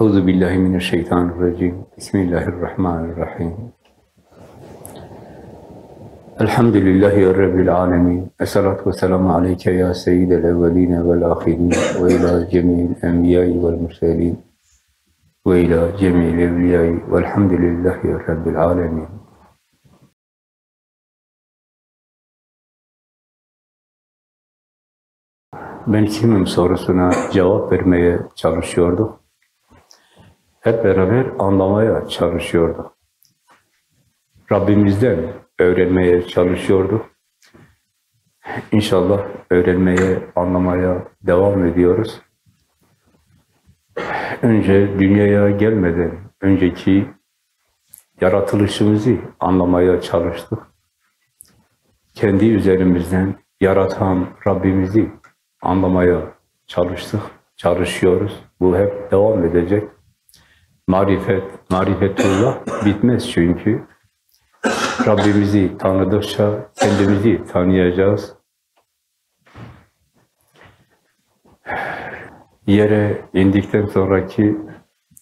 Euzu billahi mineşşeytanirracim. Bismillahirrahmanirrahim. Elhamdülillahi Rabbil alemin. Esselatu ve selamu aleyke ya seyyidel evveline vel ahirin ve ila cemil enbiyayı vel murselin ve ila cemil evliyayı velhamdülillahi Rabbil alemin. Ben kimim sorusuna cevap vermeye çalışıyorduk. Hep beraber anlamaya çalışıyorduk. Rabbimizden öğrenmeye çalışıyorduk. İnşallah öğrenmeye, anlamaya devam ediyoruz. Önce dünyaya gelmeden önceki yaratılışımızı anlamaya çalıştık. Kendi üzerimizden yaratan Rabbimizi anlamaya çalıştık, çalışıyoruz. Bu hep devam edecek. Marifet, marifetullah bitmez çünkü. Rabbimizi tanıdıkça kendimizi tanıyacağız. Yere indikten sonraki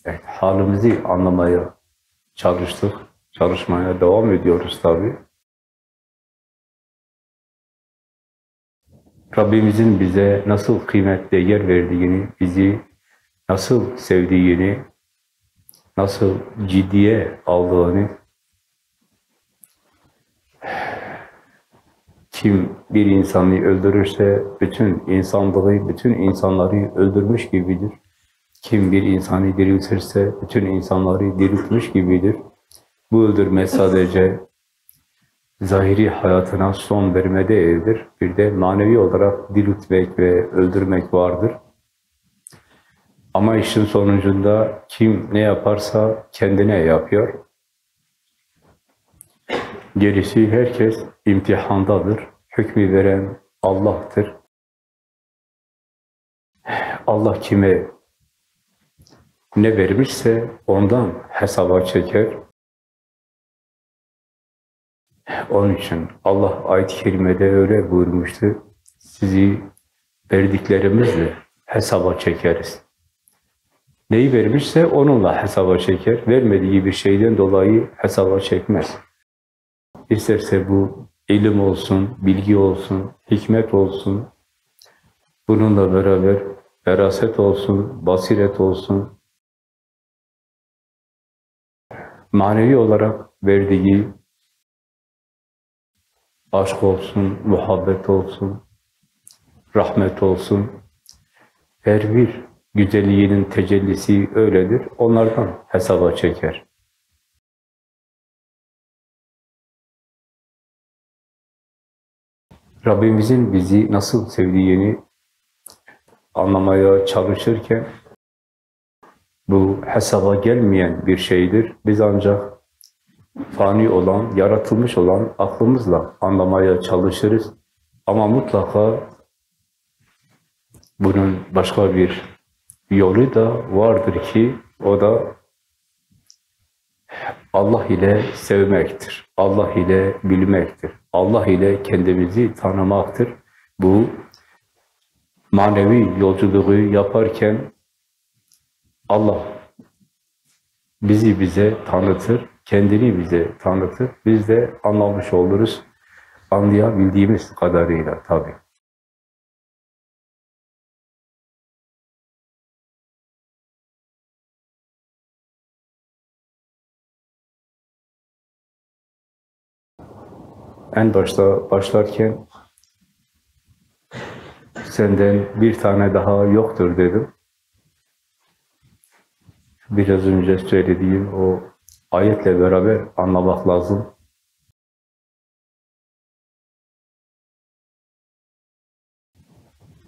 evet, halimizi anlamaya çalıştık. Çalışmaya devam ediyoruz tabii. Rabbimizin bize nasıl kıymet değer verdiğini, bizi nasıl sevdiğini, nasıl ciddiye aldığını, kim bir insanı öldürürse bütün insanlığı, bütün insanları öldürmüş gibidir. Kim bir insanı diriltirse bütün insanları diriltmiş gibidir. Bu öldürme sadece zahiri hayatına son verme değildir. Bir de manevi olarak diriltmek ve öldürmek vardır. Ama işin sonucunda kim ne yaparsa kendine yapıyor. Gerisi herkes imtihandadır. Hükmü veren Allah'tır. Allah kime ne vermişse ondan hesaba çeker. Onun için Allah ayet-i kerimede öyle buyurmuştu. Sizi verdiklerimizle hesaba çekeriz. Neyi vermişse onunla hesaba çeker. Vermediği bir şeyden dolayı hesaba çekmez. İsterse bu ilim olsun, bilgi olsun, hikmet olsun, bununla beraber feraset olsun, basiret olsun, manevi olarak verdiği aşk olsun, muhabbet olsun, rahmet olsun, her bir güzelliğinin tecellisi öyledir. Onlardan hesaba çeker. Rabbimizin bizi nasıl sevdiğini anlamaya çalışırken bu hesaba gelmeyen bir şeydir. Biz ancak fani olan, yaratılmış olan aklımızla anlamaya çalışırız. Ama mutlaka bunun başka bir yolu da vardır ki o da Allah ile sevmektir. Allah ile bilmektir. Allah ile kendimizi tanımaktır. Bu manevi yolculuğu yaparken Allah bizi bize tanıtır, kendini bize tanıtır. Biz de anlamış oluruz. Anlayabildiğimiz kadarıyla tabii. En başta başlarken senden bir tane daha yoktur dedim. Biraz önce söylediğim o ayetle beraber anlamak lazım.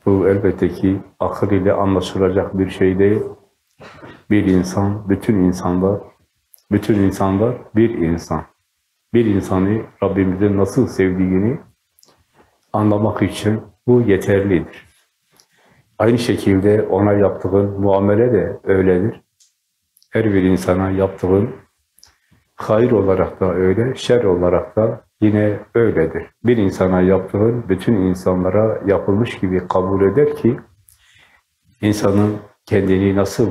Bu elbette ki akıl ile anlaşılacak bir şey değil. Bir insan, bütün insanlar, bütün insanlar bir insan. Bir insanı Rabbimizin nasıl sevdiğini anlamak için bu yeterlidir. Aynı şekilde ona yaptığın muamele de öyledir. Her bir insana yaptığın hayır olarak da öyle, şer olarak da yine öyledir. Bir insana yaptığın bütün insanlara yapılmış gibi kabul eder ki insanın kendini nasıl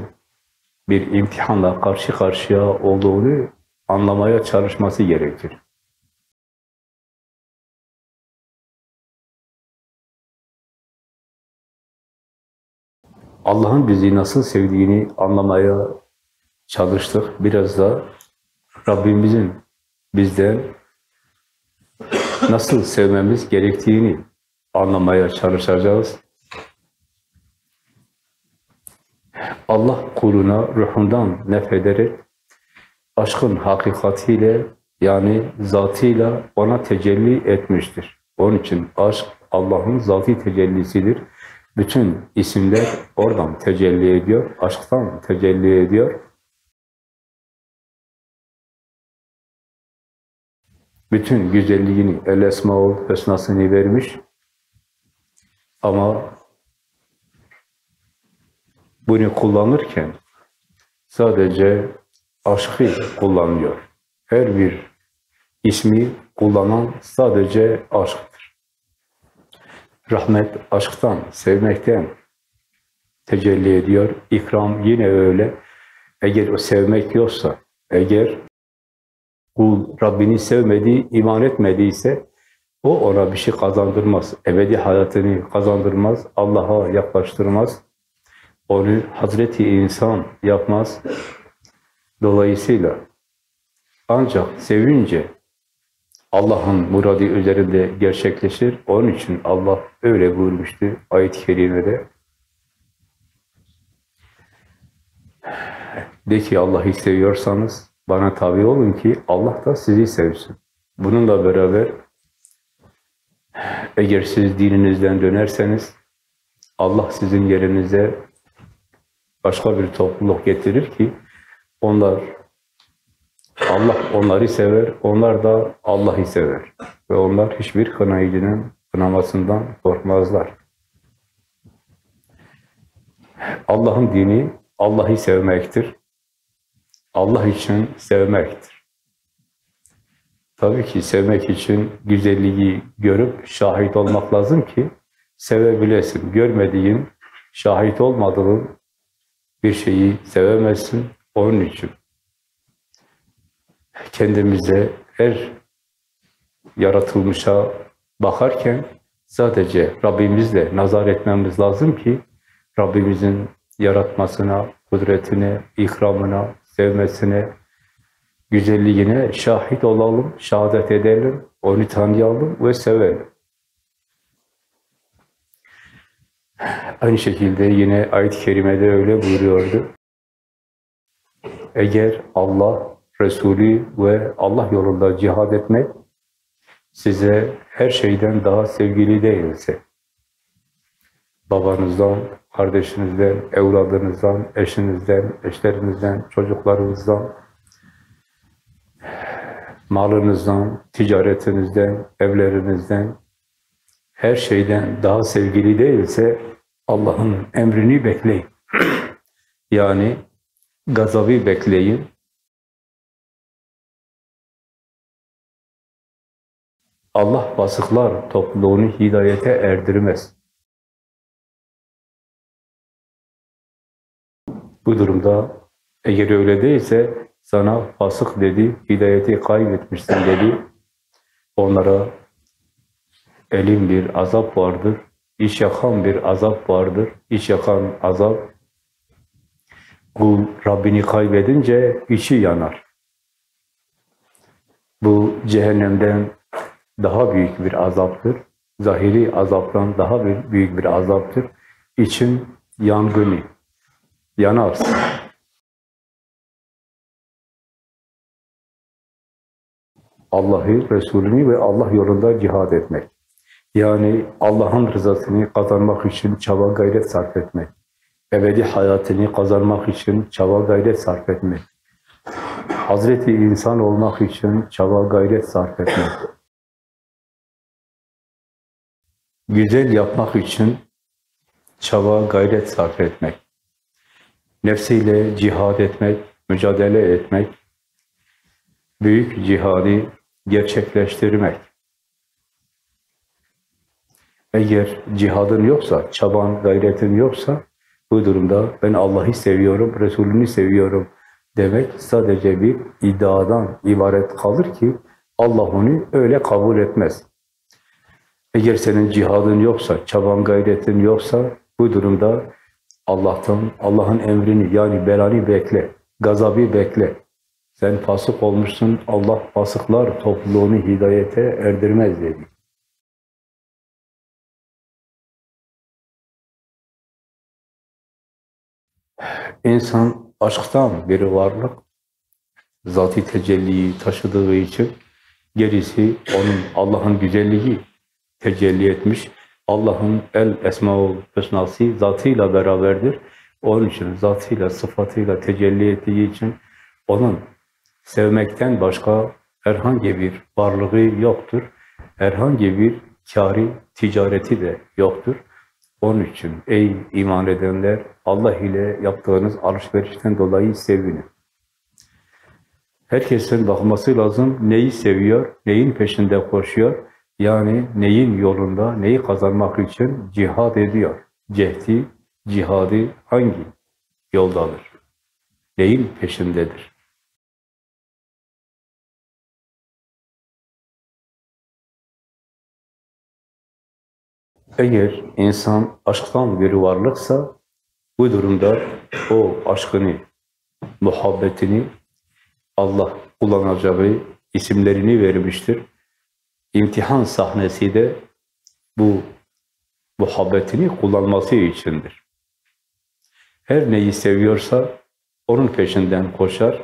bir imtihanla karşı karşıya olduğunu anlamaya çalışması gerekir. Allah'ın bizi nasıl sevdiğini anlamaya çalıştık. Biraz da Rabbimizin bizden nasıl sevmemiz gerektiğini anlamaya çalışacağız. Allah kuluna ruhundan nefederek aşkın hakikatiyle yani zatıyla ona tecelli etmiştir. Onun için aşk Allah'ın zati tecellisidir. Bütün isimler oradan tecelli ediyor, aşktan tecelli ediyor. Bütün güzelliğini, el esmaul hüsnasını vermiş. Ama bunu kullanırken sadece aşkı kullanıyor. Her bir ismi kullanan sadece aşktır. Rahmet aşktan, sevmekten tecelli ediyor. İkram yine öyle. Eğer o sevmek yoksa, eğer kul Rabbini sevmedi, iman etmediyse o ona bir şey kazandırmaz. Ebedi hayatını kazandırmaz, Allah'a yaklaştırmaz. Onu Hazreti insan yapmaz. Dolayısıyla ancak sevince Allah'ın muradı üzerinde gerçekleşir. Onun için Allah öyle buyurmuştu ayet-i kerimede. De ki Allah'ı seviyorsanız bana tabi olun ki Allah da sizi sevsin. Bununla beraber eğer siz dininizden dönerseniz Allah sizin yerinize başka bir topluluk getirir ki onlar Allah onları sever, onlar da Allah'ı sever. Ve onlar hiçbir kınayıcının kınamasından korkmazlar. Allah'ın dini Allah'ı sevmektir. Allah için sevmektir. Tabii ki sevmek için güzelliği görüp şahit olmak lazım ki sevebilesin. Görmediğin, şahit olmadığın bir şeyi sevemezsin. Onun için kendimize her yaratılmışa bakarken sadece Rabbimizle nazar etmemiz lazım ki Rabbimizin yaratmasına, kudretine, ikramına, sevmesine, güzelliğine şahit olalım, şehadet edelim, onu tanıyalım ve sevelim. Aynı şekilde yine ayet-i kerimede öyle buyuruyordu. Eğer Allah, Resulü ve Allah yolunda cihad etmek size her şeyden daha sevgili değilse, babanızdan, kardeşinizden, evladınızdan, eşinizden, eşlerinizden, çocuklarınızdan, malınızdan, ticaretinizden, evlerinizden, her şeyden daha sevgili değilse Allah'ın emrini bekleyin. yani gazabı bekleyin. Allah basıklar topluluğunu hidayete erdirmez. Bu durumda eğer öyle değilse sana fasık dedi, hidayeti kaybetmişsin dedi. Onlara elin bir azap vardır, iç yakan bir azap vardır. İç yakan azap, kul Rabbini kaybedince içi yanar. Bu cehennemden daha büyük bir azaptır. Zahiri azaptan daha büyük bir azaptır. İçin yangını, yanarsın. Allah'ı, Resulünü ve Allah yolunda cihad etmek. Yani Allah'ın rızasını kazanmak için çaba gayret sarf etmek. Ebedi hayatını kazanmak için çaba gayret sarf etmek. Hazreti insan olmak için çaba gayret sarf etmek. Güzel yapmak için çaba gayret sarf etmek. Nefsiyle cihad etmek, mücadele etmek, büyük cihadı gerçekleştirmek. Eğer cihadın yoksa, çaban, gayretin yoksa, Bu durumda ben Allah'ı seviyorum, Resulünü seviyorum demek sadece bir iddiadan ibaret kalır ki Allah onu öyle kabul etmez. Eğer senin cihadın yoksa, çaban gayretin yoksa bu durumda Allah'tan, Allah'ın emrini yani belanı bekle, gazabı bekle. Sen fasık olmuşsun, Allah fasıklar topluluğunu hidayete erdirmez dedi. İnsan aşktan bir varlık, zati tecelliyi taşıdığı için gerisi onun Allah'ın güzelliği tecelli etmiş. Allah'ın el esmaul hüsnası zatıyla beraberdir. Onun için zatıyla, sıfatıyla tecelli ettiği için onun sevmekten başka herhangi bir varlığı yoktur. Herhangi bir kari, ticareti de yoktur. Onun için ey iman edenler Allah ile yaptığınız alışverişten dolayı sevinin. Herkesin bakması lazım neyi seviyor, neyin peşinde koşuyor. Yani neyin yolunda, neyi kazanmak için cihad ediyor. Cehdi, cihadı hangi yoldadır? Neyin peşindedir? Eğer insan aşktan bir varlıksa bu durumda o aşkını, muhabbetini Allah kullanacağı isimlerini vermiştir. İmtihan sahnesi de bu muhabbetini kullanması içindir. Her neyi seviyorsa onun peşinden koşar,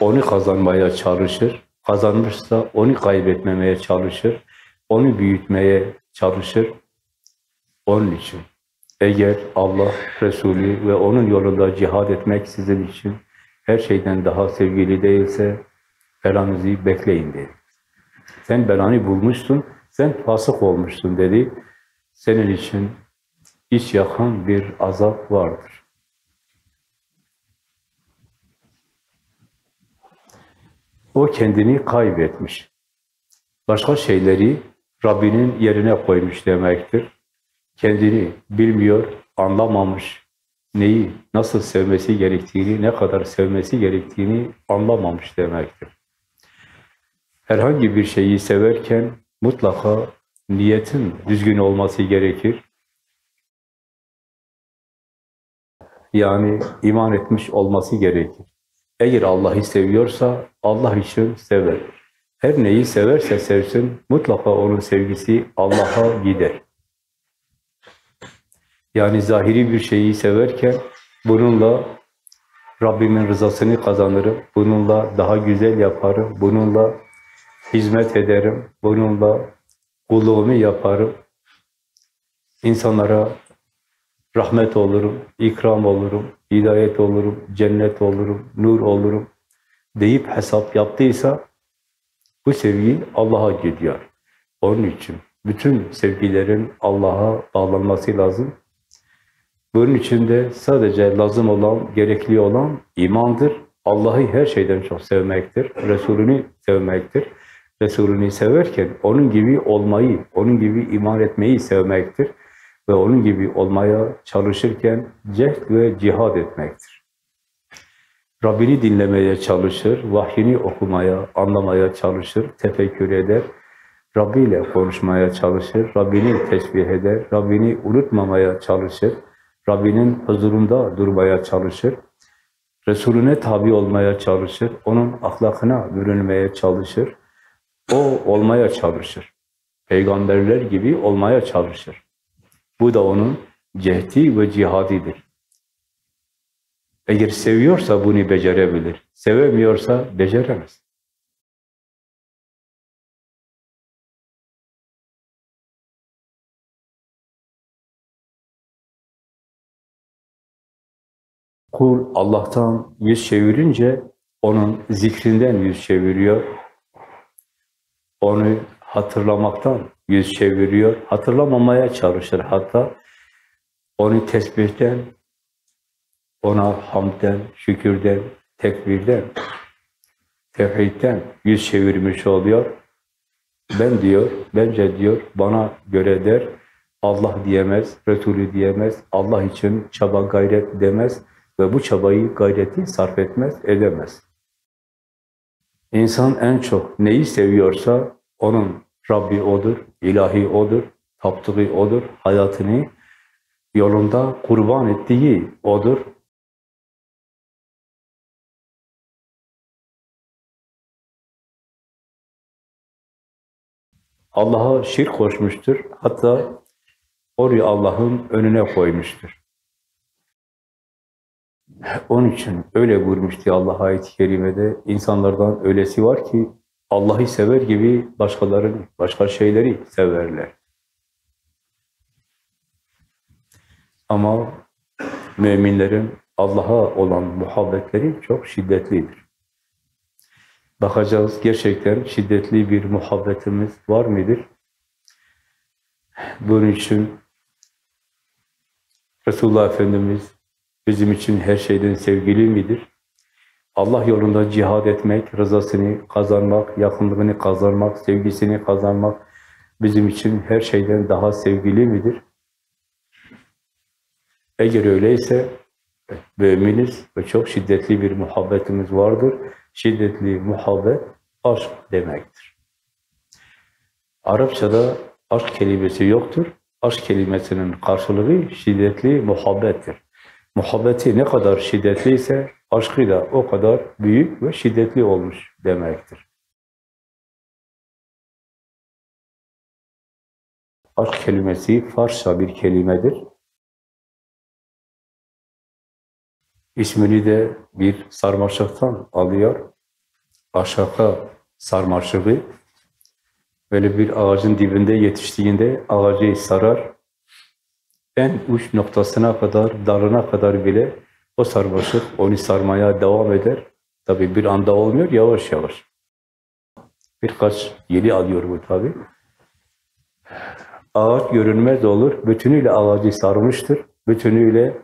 onu kazanmaya çalışır, kazanmışsa onu kaybetmemeye çalışır, onu büyütmeye çalışır. Onun için eğer Allah, Resulü ve onun yolunda cihad etmek sizin için her şeyden daha sevgili değilse belanızı bekleyin dedi. Sen belanı bulmuşsun, sen fasık olmuşsun dedi. Senin için iç yakan bir azap vardır. O kendini kaybetmiş. Başka şeyleri Rabbinin yerine koymuş demektir. Kendini bilmiyor, anlamamış, neyi, nasıl sevmesi gerektiğini, ne kadar sevmesi gerektiğini anlamamış demektir. Herhangi bir şeyi severken mutlaka niyetin düzgün olması gerekir. Yani iman etmiş olması gerekir. Eğer Allah'ı seviyorsa Allah için sever. Her neyi severse sevsin, mutlaka onun sevgisi Allah'a gider. Yani zahiri bir şeyi severken bununla Rabbimin rızasını kazanırım, bununla daha güzel yaparım, bununla hizmet ederim, bununla kulluğumu yaparım, insanlara rahmet olurum, ikram olurum, hidayet olurum, cennet olurum, nur olurum deyip hesap yaptıysa bu sevgi Allah'a gidiyor. Onun için bütün sevgilerin Allah'a bağlanması lazım. Bunun için de sadece lazım olan, gerekli olan imandır. Allah'ı her şeyden çok sevmektir. Resulünü sevmektir. Resulünü severken onun gibi olmayı, onun gibi iman etmeyi sevmektir. Ve onun gibi olmaya çalışırken cehd ve cihad etmektir. Rabbini dinlemeye çalışır, vahyini okumaya, anlamaya çalışır, tefekkür eder, Rabbi ile konuşmaya çalışır, Rabbini tesbih eder, Rabbini unutmamaya çalışır, Rabbinin huzurunda durmaya çalışır, Resulüne tabi olmaya çalışır, onun ahlakına bürünmeye çalışır, o olmaya çalışır. Peygamberler gibi olmaya çalışır. Bu da onun cehdi ve cihadidir. Eğer seviyorsa bunu becerebilir. Sevemiyorsa beceremez. Kul Allah'tan yüz çevirince onun zikrinden yüz çeviriyor. Onu hatırlamaktan yüz çeviriyor. Hatırlamamaya çalışır hatta. Onu tesbihten, ona hamden, şükürden, tekbirden, tevhidden yüz çevirmiş oluyor. Ben diyor, bence diyor, bana göre der, Allah diyemez, Resulü diyemez, Allah için çaba gayret demez ve bu çabayı, gayreti sarf etmez, edemez. İnsan en çok neyi seviyorsa onun Rabbi odur, ilahi odur, taptığı odur, hayatını yolunda kurban ettiği odur. Allah'a şirk koşmuştur. Hatta orayı Allah'ın önüne koymuştur. Onun için öyle buyurmuş diye Allah ayet-i kerimede insanlardan öylesi var ki Allah'ı sever gibi başkalarını, başka şeyleri severler. Ama müminlerin Allah'a olan muhabbetleri çok şiddetlidir. Bakacağız gerçekten şiddetli bir muhabbetimiz var mıdır? Bunun için Resulullah Efendimiz bizim için her şeyden sevgili midir? Allah yolunda cihad etmek, rızasını kazanmak, yakınlığını kazanmak, sevgisini kazanmak bizim için her şeyden daha sevgili midir? Eğer öyleyse müminiz ve çok şiddetli bir muhabbetimiz vardır. Şiddetli muhabbet aşk demektir. Arapçada aşk kelimesi yoktur. Aşk kelimesinin karşılığı şiddetli muhabbettir. Muhabbeti ne kadar şiddetliyse aşkı da o kadar büyük ve şiddetli olmuş demektir. Aşk kelimesi Farsça bir kelimedir. İsmini de bir sarmaşıktan alıyor. Aşağı sarmaşığı böyle bir ağacın dibinde yetiştiğinde ağacı sarar. En uç noktasına kadar, dalına kadar bile o sarmaşık onu sarmaya devam eder. Tabi bir anda olmuyor, yavaş yavaş. Birkaç yeli alıyor bu tabi. Ağaç görünmez olur, bütünüyle ağacı sarmıştır. Bütünüyle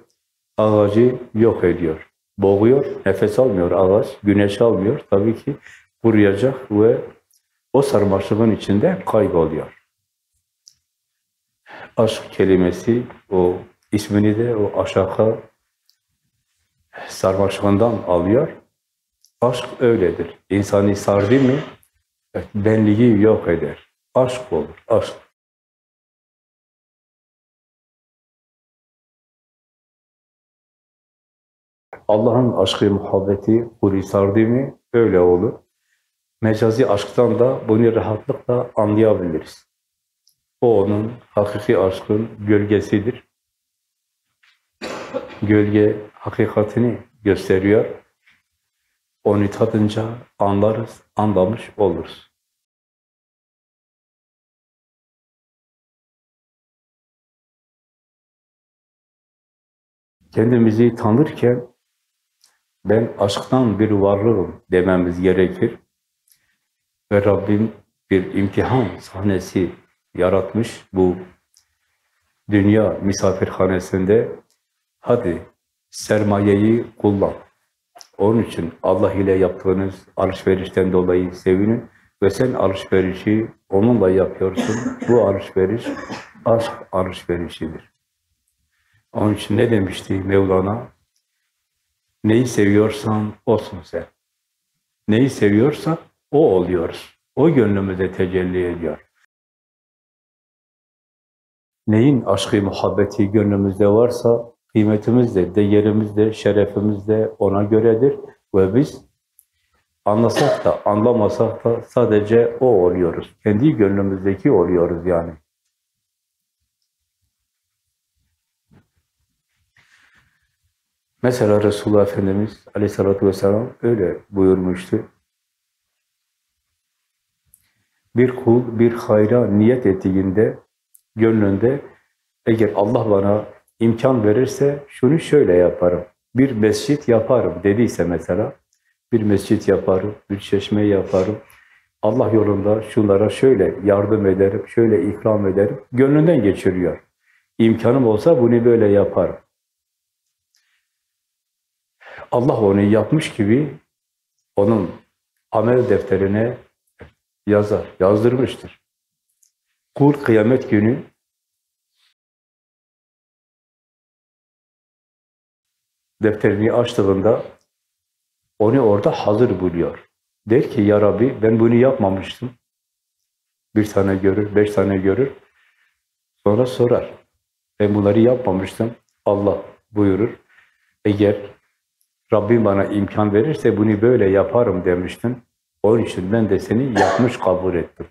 ağacı yok ediyor. Boğuyor, nefes almıyor ağaç, güneş almıyor. Tabii ki kuruyacak ve o sarmaşığın içinde kayboluyor. Aşk kelimesi, o ismini de o aşağı sarmaşığından alıyor. Aşk öyledir. İnsanı sardı mı, benliği yok eder. Aşk olur, aşk. Allah'ın aşkı, muhabbeti kulu sardı mı öyle olur. Mecazi aşktan da bunu rahatlıkla anlayabiliriz. O onun hakiki aşkın gölgesidir. Gölge hakikatini gösteriyor. Onu tadınca anlarız, anlamış oluruz. Kendimizi tanırken ben aşktan bir varlığım dememiz gerekir. Ve Rabbim bir imtihan sahnesi yaratmış bu dünya misafirhanesinde. Hadi sermayeyi kullan. Onun için Allah ile yaptığınız alışverişten dolayı sevinin ve sen alışverişi onunla yapıyorsun. Bu alışveriş aşk alışverişidir. Onun için ne demişti Mevlana? Neyi seviyorsan olsun sen. Neyi seviyorsa o oluyoruz. O gönlümüze tecelli ediyor. Neyin aşkı, muhabbeti gönlümüzde varsa kıymetimiz de, değerimiz de, şerefimiz de ona göredir. Ve biz anlasak da, anlamasak da sadece o oluyoruz. Kendi gönlümüzdeki oluyoruz yani. Mesela Resulullah Efendimiz aleyhissalatü vesselam öyle buyurmuştu. Bir kul bir hayra niyet ettiğinde, gönlünde eğer Allah bana imkan verirse şunu şöyle yaparım, bir mescit yaparım dediyse mesela, bir mescit yaparım, bir çeşme yaparım, Allah yolunda şunlara şöyle yardım ederim, şöyle ikram ederim, gönlünden geçiriyor. İmkanım olsa bunu böyle yaparım. Allah onu yapmış gibi onun amel defterine yazar, yazdırmıştır. Kul kıyamet günü defterini açtığında onu orada hazır buluyor. Der ki ya Rabbi ben bunu yapmamıştım. Bir tane görür, beş tane görür. Sonra sorar. Ben bunları yapmamıştım. Allah buyurur. Eğer Rabbim bana imkan verirse bunu böyle yaparım demiştin. Onun için ben de seni yapmış kabul ettim.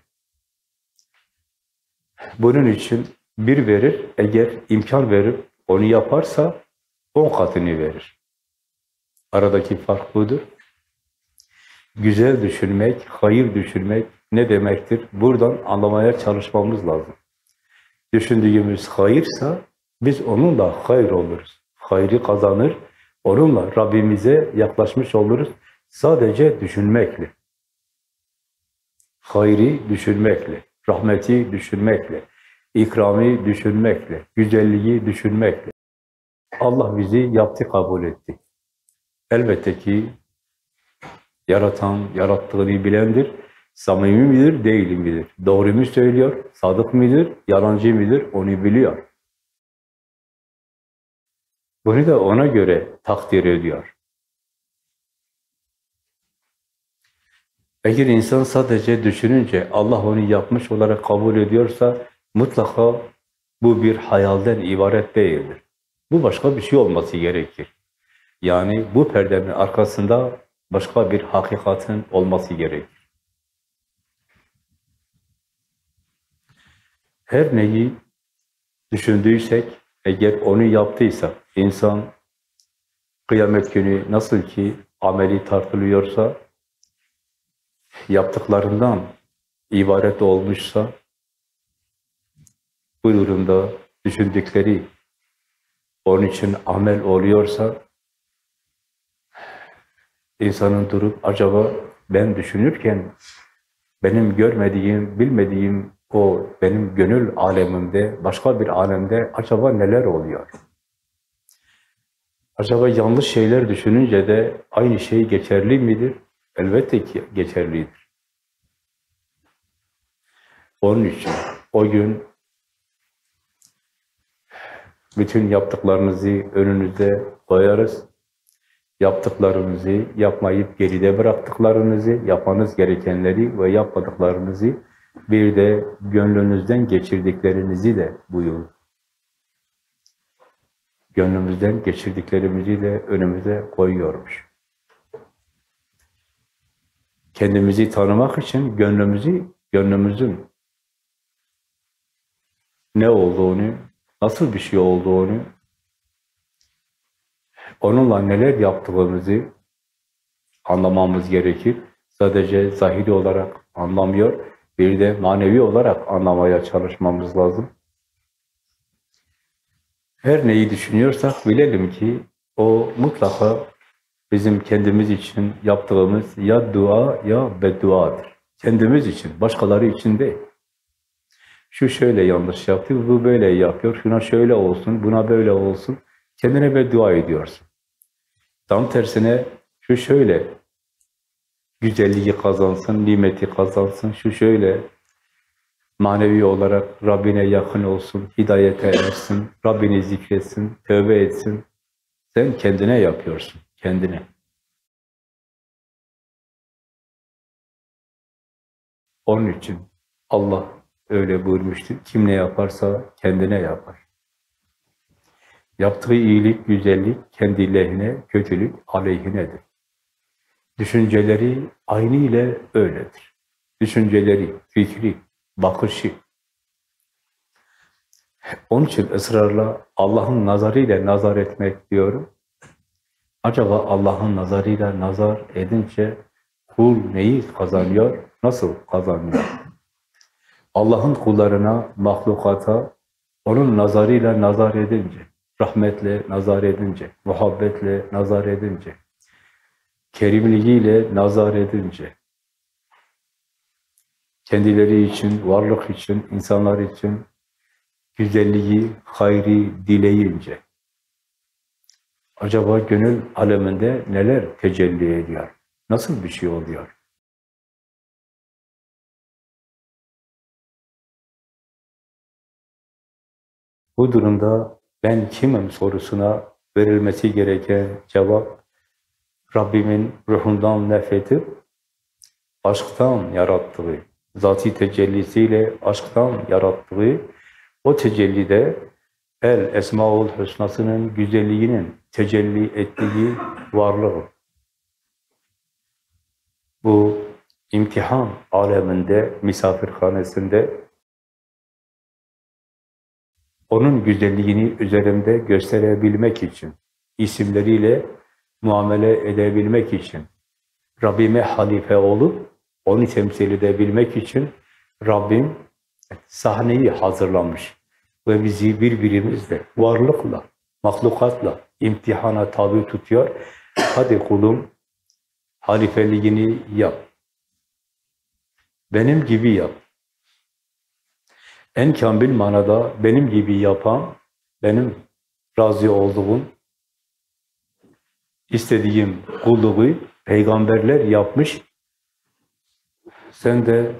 Bunun için bir verir, eğer imkan verip onu yaparsa on katını verir. Aradaki fark budur. Güzel düşünmek, hayır düşünmek ne demektir? Buradan anlamaya çalışmamız lazım. Düşündüğümüz hayırsa biz onunla hayır oluruz. Hayrı kazanır, onunla Rabbimize yaklaşmış oluruz. Sadece düşünmekle. Hayri düşünmekle, rahmeti düşünmekle, ikrami düşünmekle, güzelliği düşünmekle. Allah bizi yaptı, kabul etti. Elbette ki yaratan, yarattığını bilendir. Samimi midir, değil midir? Doğru mu söylüyor, sadık mıdır, yalancı mıdır, onu biliyor. Bunu da ona göre takdir ediyor. Eğer insan sadece düşününce Allah onu yapmış olarak kabul ediyorsa mutlaka bu bir hayalden ibaret değildir. Bu başka bir şey olması gerekir. Yani bu perdenin arkasında başka bir hakikatin olması gerekir. Her neyi düşündüysek, eğer onu yaptıysa, insan kıyamet günü nasıl ki ameli tartılıyorsa, yaptıklarından ibaret olmuşsa, bu durumda düşündükleri onun için amel oluyorsa, insanın durup acaba ben düşünürken benim görmediğim, bilmediğim o benim gönül alemimde, başka bir alemde acaba neler oluyor? Acaba yanlış şeyler düşününce de aynı şey geçerli midir? Elbette ki geçerlidir. Onun için o gün bütün yaptıklarınızı önünüze koyarız. Yaptıklarınızı, yapmayıp geride bıraktıklarınızı, yapmanız gerekenleri ve yapmadıklarınızı bir de gönlünüzden geçirdiklerinizi de buyurun. Gönlümüzden geçirdiklerimizi de önümüze koyuyormuş. Kendimizi tanımak için gönlümüzü, gönlümüzün ne olduğunu, nasıl bir şey olduğunu, onunla neler yaptığımızı anlamamız gerekir. Sadece zahiri olarak anlamıyor, bir de manevi olarak anlamaya çalışmamız lazım. Her neyi düşünüyorsak bilelim ki o mutlaka bizim kendimiz için yaptığımız ya dua ya bedduadır. Kendimiz için, başkaları için değil. Şu şöyle yanlış yaptı, bu böyle yapıyor, şuna şöyle olsun, buna böyle olsun. Kendine beddua ediyorsun. Tam tersine şu şöyle güzelliği kazansın, nimeti kazansın, şu şöyle manevi olarak Rabbine yakın olsun, hidayete ersin, Rabbini zikretsin, tövbe etsin. Sen kendine yapıyorsun, kendine. Onun için Allah öyle buyurmuştur. Kim ne yaparsa kendine yapar. Yaptığı iyilik, güzellik kendi lehine, kötülük aleyhinedir. Düşünceleri aynı ile öyledir. Düşünceleri, fikri, bakışı. Onun için ısrarla Allah'ın nazarıyla nazar etmek diyorum. Acaba Allah'ın nazarıyla nazar edince kul neyi kazanıyor, nasıl kazanıyor? Allah'ın kullarına, mahlukata onun nazarıyla nazar edince, rahmetle nazar edince, muhabbetle nazar edince, kerimliğiyle nazar edince, kendileri için, varlık için, insanlar için güzelliği, hayri dileyince, acaba gönül aleminde neler tecelli ediyor? Nasıl bir şey oluyor? Bu durumda ben kimim sorusuna verilmesi gereken cevap Rabbimin ruhundan nefretip aşktan yarattığı, zati tecellisiyle aşktan yarattığı o tecellide El Esmaül Hüsna'sının güzelliğinin tecelli ettiği varlığı. Bu imtihan aleminde, misafirhanesinde onun güzelliğini üzerimde gösterebilmek için, isimleriyle muamele edebilmek için, Rabbime halife olup onu temsil edebilmek için Rabbim sahneyi hazırlamış ve bizi birbirimizle, varlıkla, mahlukatla imtihana tabi tutuyor. Hadi kulum halifeliğini yap. Benim gibi yap. En kamil manada benim gibi yapan, benim razı olduğum, istediğim kulluğu peygamberler yapmış. Sen de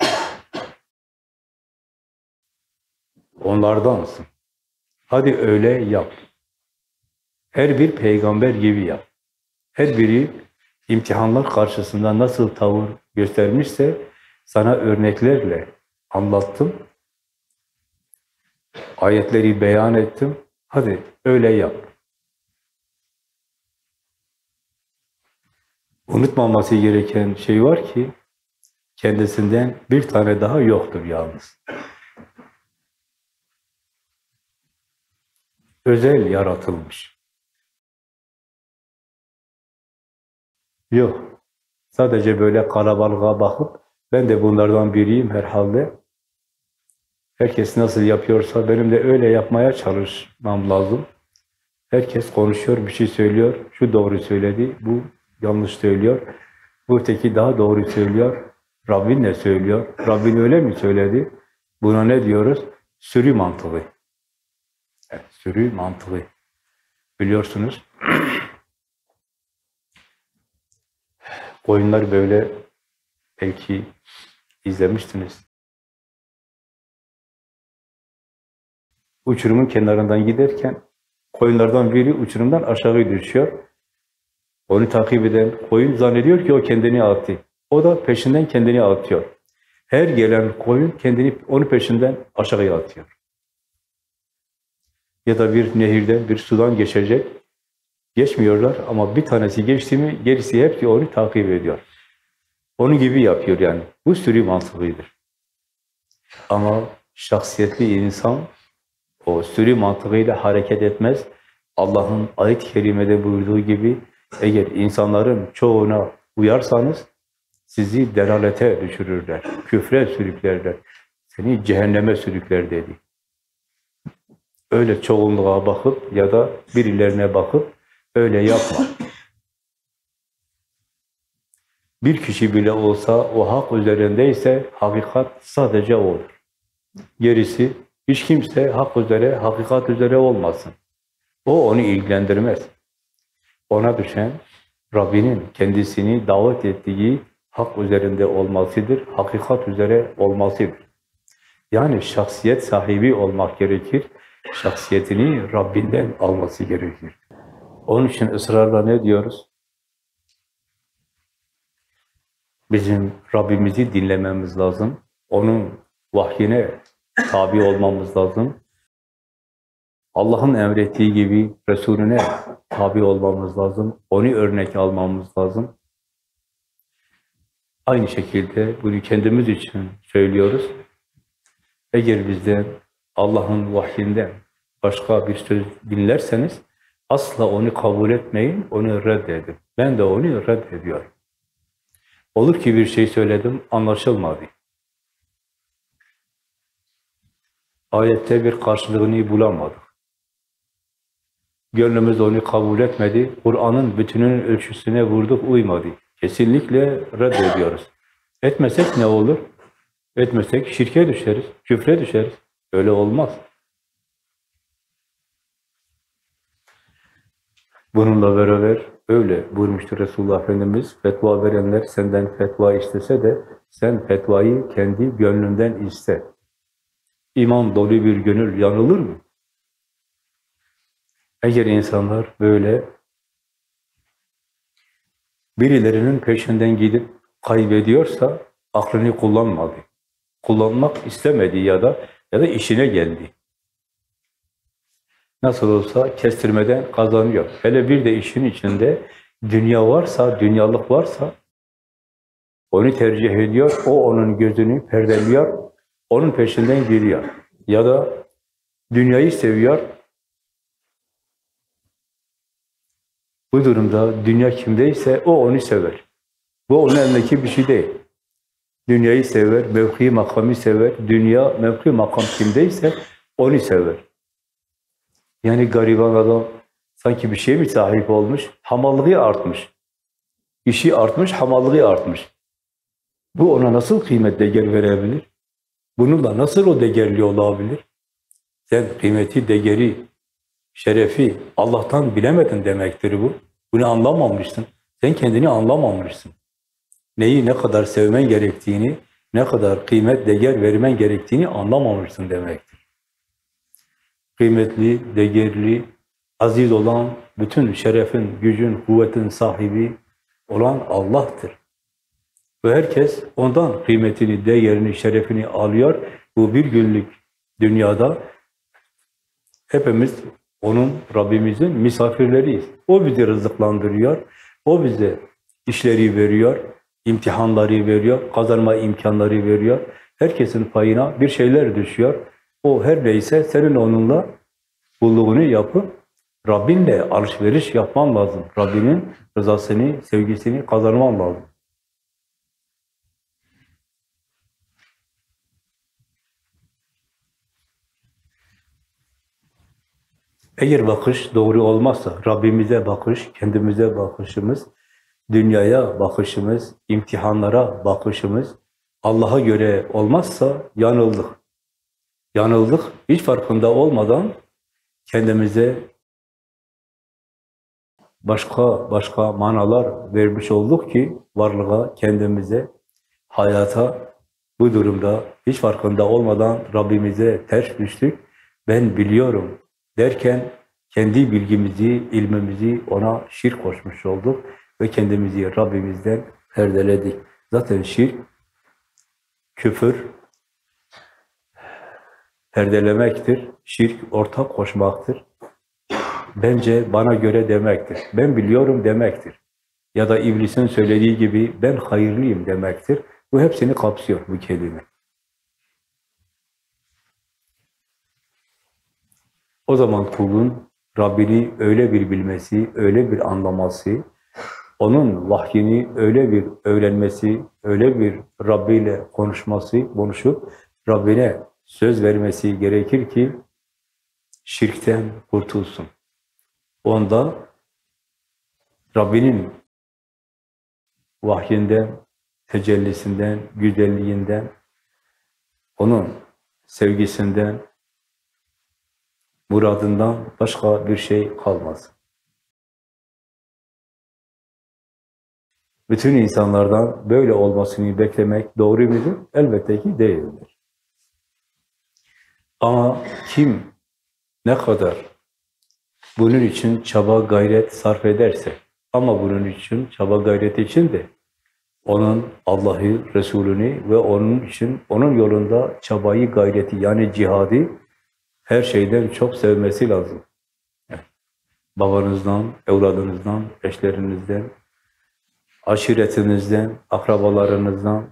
onlardansın. Hadi öyle yap. Her bir peygamber gibi yap. Her biri imtihanlar karşısında nasıl tavır göstermişse sana örneklerle anlattım. Ayetleri beyan ettim. Hadi öyle yap. Unutmaması gereken şey var ki kendisinden bir tane daha yoktur yalnız. Özel yaratılmış. Yok. Sadece böyle kalabalığa bakıp ben de bunlardan biriyim herhalde. Herkes nasıl yapıyorsa benim de öyle yapmaya çalışmam lazım. Herkes konuşuyor, bir şey söylüyor. Şu doğru söyledi, bu yanlış söylüyor. Bu öteki daha doğru söylüyor. Rabbin ne söylüyor? Rabbin öyle mi söyledi? Buna ne diyoruz? Sürü mantığı. Evet, sürü mantığı. Biliyorsunuz. Oyunlar böyle belki izlemiştiniz. Uçurumun kenarından giderken koyunlardan biri uçurumdan aşağı düşüyor. Onu takip eden koyun zannediyor ki o kendini attı. O da peşinden kendini atıyor. Her gelen koyun kendini onu peşinden aşağıya atıyor. Ya da bir nehirden, bir sudan geçecek. Geçmiyorlar ama bir tanesi geçti mi gerisi hepsi onu takip ediyor. Onun gibi yapıyor yani. Bu sürü mantığıdır. Ama şahsiyetli insan o sürü mantığıyla hareket etmez. Allah'ın ayet-i kerimede buyurduğu gibi eğer insanların çoğuna uyarsanız sizi delalete düşürürler, küfre sürüklerler, seni cehenneme sürükler dedi. Öyle çoğunluğa bakıp ya da birilerine bakıp öyle yapma. Bir kişi bile olsa o hak üzerindeyse hakikat sadece odur. Gerisi hiç kimse hak üzere, hakikat üzere olmasın. O onu ilgilendirmez. Ona düşen Rabbinin kendisini davet ettiği hak üzerinde olmasıdır, hakikat üzere olmasıdır. Yani şahsiyet sahibi olmak gerekir, şahsiyetini Rabbinden alması gerekir. Onun için ısrarla ne diyoruz? Bizim Rabbimizi dinlememiz lazım. Onun vahyine tabi olmamız lazım. Allah'ın emrettiği gibi Resulüne tabi olmamız lazım. Onu örnek almamız lazım. Aynı şekilde bunu kendimiz için söylüyoruz. Eğer bizden Allah'ın vahyinden başka bir söz dinlerseniz asla onu kabul etmeyin, onu reddedin. Ben de onu reddediyorum. Olur ki bir şey söyledim, anlaşılmadı. Ayette bir karşılığını bulamadık. Gönlümüz onu kabul etmedi. Kur'an'ın bütününün ölçüsüne vurduk, uymadı. Kesinlikle reddediyoruz. Etmesek ne olur? Etmesek şirke düşeriz, küfre düşeriz. Öyle olmaz. Bununla beraber öyle buyurmuştur Resulullah Efendimiz. Fetva verenler senden fetva istese de sen fetvayı kendi gönlünden iste. İman dolu bir gönül yanılır mı? Eğer insanlar böyle birilerinin peşinden gidip kaybediyorsa aklını kullanmadı. Kullanmak istemedi ya da ya da işine geldi. Nasıl olsa kestirmeden kazanıyor. Hele bir de işin içinde dünya varsa, dünyalık varsa onu tercih ediyor, o onun gözünü perdeliyor, onun peşinden gidiyor. Ya da dünyayı seviyor. Bu durumda dünya kimdeyse o onu sever. Bu onun elindeki bir şey değil. Dünyayı sever, mevki makamı sever. Dünya, mevki makam kimdeyse onu sever. Yani gariban adam sanki bir şey mi sahip olmuş? Hamallığı artmış. İşi artmış, hamallığı artmış. Bu ona nasıl kıymet değer verebilir? Bununla nasıl o değerli olabilir? Sen kıymeti, değeri, şerefi Allah'tan bilemedin demektir bu. Bunu anlamamışsın. Sen kendini anlamamışsın. Neyi ne kadar sevmen gerektiğini, ne kadar kıymet, değer vermen gerektiğini anlamamışsın demektir. Kıymetli, değerli, aziz olan, bütün şerefin, gücün, kuvvetin sahibi olan Allah'tır. Ve herkes ondan kıymetini, değerini, şerefini alıyor. Bu bir günlük dünyada hepimiz onun, Rabbimizin misafirleriyiz. O bizi rızıklandırıyor. O bize işleri veriyor, imtihanları veriyor, kazanma imkanları veriyor. Herkesin payına bir şeyler düşüyor. O her neyse senin onunla kulluğunu yapıp Rabbinle alışveriş yapman lazım. Rabbinin rızasını, sevgisini kazanman lazım. Eğer bakış doğru olmazsa, Rabbimize bakış, kendimize bakışımız, dünyaya bakışımız, imtihanlara bakışımız Allah'a göre olmazsa yanıldık. Yanıldık, hiç farkında olmadan kendimize başka başka manalar vermiş olduk ki varlığa, kendimize, hayata bu durumda hiç farkında olmadan Rabbimize ters düştük. Ben biliyorum derken kendi bilgimizi, ilmimizi ona şirk koşmuş olduk ve kendimizi Rabbimizden perdeledik. Zaten şirk, küfür, perdelemektir. Şirk ortak koşmaktır. Bence bana göre demektir. Ben biliyorum demektir. Ya da iblisin söylediği gibi ben hayırlıyım demektir. Bu hepsini kapsıyor bu kelime. O zaman kulun Rabbini öyle bir bilmesi, öyle bir anlaması, onun vahyini öyle bir öğrenmesi, öyle bir Rabbi ile konuşması, konuşup Rabbine söz vermesi gerekir ki şirkten kurtulsun. Onda Rabbinin vahyinden, tecellisinden, güzelliğinden, onun sevgisinden, muradından başka bir şey kalmaz. Bütün insanlardan böyle olmasını beklemek doğru mudur? Elbette ki değildir. Ama kim ne kadar bunun için çaba gayret sarf ederse ama bunun için çaba gayret için de onun Allah'ı, Resulünü ve onun için onun yolunda çabayı, gayreti yani cihadı her şeyden çok sevmesi lazım. Babanızdan, evladınızdan, eşlerinizden, aşiretinizden, akrabalarınızdan,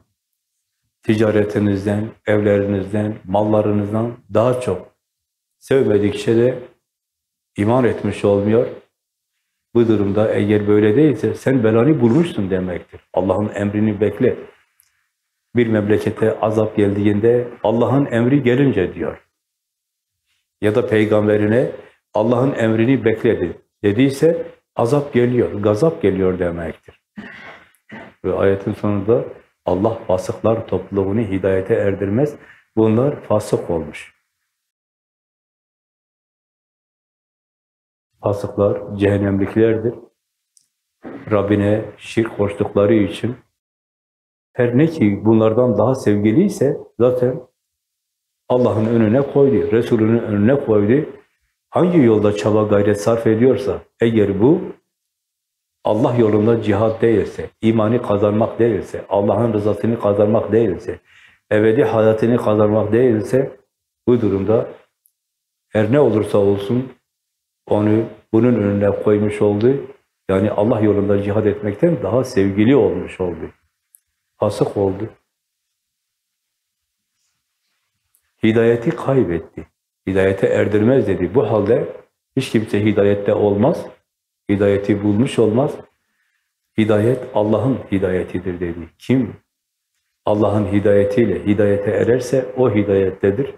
ticaretinizden, evlerinizden, mallarınızdan daha çok sevmedikçe de iman etmiş olmuyor. Bu durumda eğer böyle değilse sen belanı bulmuşsun demektir. Allah'ın emrini bekle. Bir memlekete azap geldiğinde Allah'ın emri gelince diyor ya da peygamberine Allah'ın emrini bekledi dediyse azap geliyor, gazap geliyor demektir. Ve ayetin sonunda Allah fasıklar topluluğunu hidayete erdirmez. Bunlar fasık olmuş. Fasıklar cehennemliklerdir. Rabbine şirk koştukları için her ne ki bunlardan daha sevgiliyse zaten Allah'ın önüne koydu, Resulünün önüne koydu. hangi yolda çaba gayret sarf ediyorsa, eğer bu Allah yolunda cihat değilse, imani kazanmak değilse, Allah'ın rızasını kazanmak değilse, ebedi hayatını kazanmak değilse, bu durumda her ne olursa olsun onu bunun önüne koymuş oldu. Yani Allah yolunda cihad etmekten daha sevgili olmuş oldu. Fasık oldu. Hidayeti kaybetti. Hidayete erdirmez dedi. Bu halde hiç kimse hidayette olmaz. Hidayeti bulmuş olmaz. Hidayet Allah'ın hidayetidir dedi. Kim Allah'ın hidayetiyle hidayete ererse o hidayettedir.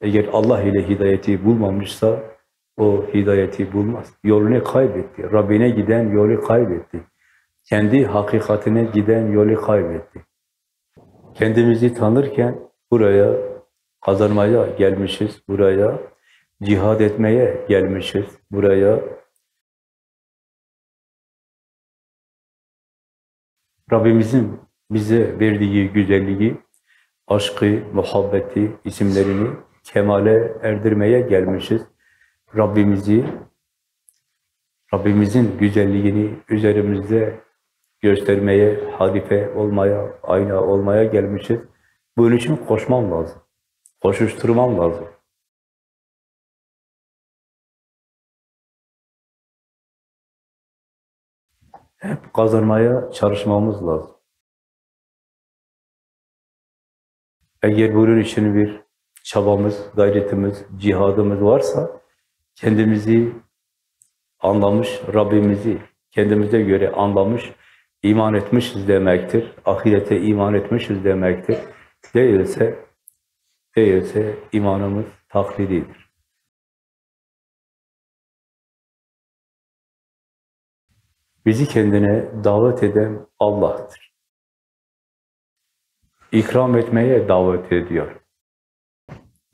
Eğer Allah ile hidayeti bulmamışsa o hidayeti bulmaz. Yolunu kaybetti. Rabbine giden yolu kaybetti. Kendi hakikatine giden yolu kaybetti. Kendimizi tanırken buraya kazanmaya gelmişiz, buraya cihad etmeye gelmişiz, buraya Rabbimizin bize verdiği güzelliği, aşkı, muhabbeti, isimlerini kemale erdirmeye gelmişiz. Rabbimizi, Rabbimizin güzelliğini üzerimizde göstermeye, hadife olmaya, ayna olmaya gelmişiz. Bunun için koşmam lazım. Koşuşturmam lazım. Hep kazanmaya çalışmamız lazım. Eğer bunun için bir çabamız, gayretimiz, cihadımız varsa kendimizi anlamış, Rabbimizi kendimize göre anlamış, iman etmişiz demektir. Ahirete iman etmişiz demektir. Değilse, değilse imanımız taklididir. Bizi kendine davet eden Allah'tır. İkram etmeye davet ediyor.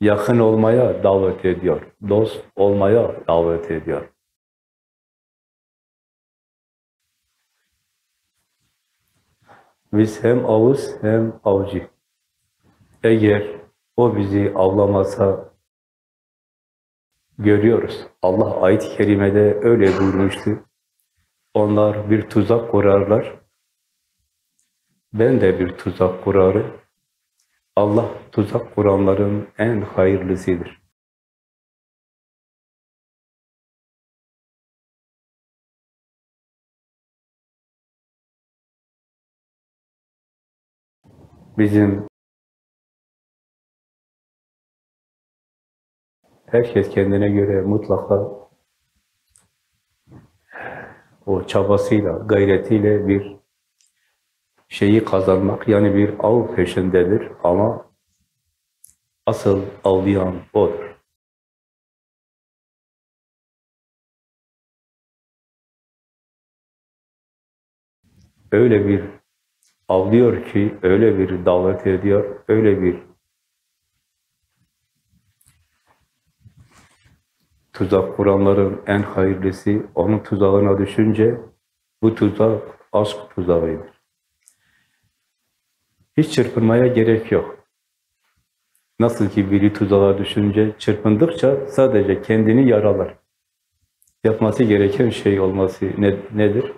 Yakın olmaya davet ediyor. Dost olmaya davet ediyor. Biz hem avız hem avcı. Eğer o bizi avlamasa görüyoruz. Allah ayet-i kerimede öyle buyurmuştu. Onlar bir tuzak kurarlar. Ben de bir tuzak kurarım. Allah tuzak kuranların en hayırlısıdır. Bizim herkes kendine göre mutlaka o çabasıyla, gayretiyle bir şeyi kazanmak, yani bir av peşindedir ama asıl avlayan O'dur. Öyle bir avlıyor ki, öyle bir davet ediyor, öyle bir tuzak kuranların en hayırlısı, onun tuzağına düşünce bu tuzak aşk tuzağıdır. Hiç çırpınmaya gerek yok. Nasıl ki biri tuzağa düşünce çırpındıkça sadece kendini yaralar. Yapması gereken şey olması ne, nedir?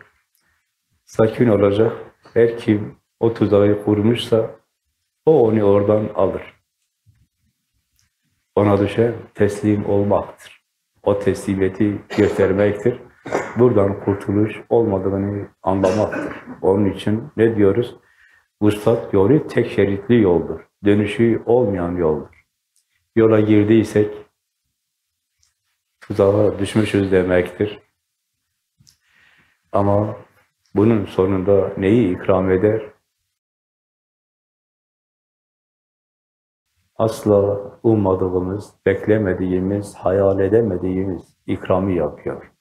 Sakin olacak. Her kim o tuzağı kurmuşsa o onu oradan alır. Ona düşen teslim olmaktır. O teslimiyeti göstermektir. Buradan kurtuluş olmadığını anlamaktır. Onun için ne diyoruz? Vuslat yolu tek şeritli yoldur. Dönüşü olmayan yoldur. Yola girdiysek tuzağa düşmüşüz demektir. Ama bunun sonunda neyi ikram eder? Asla ummadığımız, beklemediğimiz, hayal edemediğimiz ikramı yapıyor.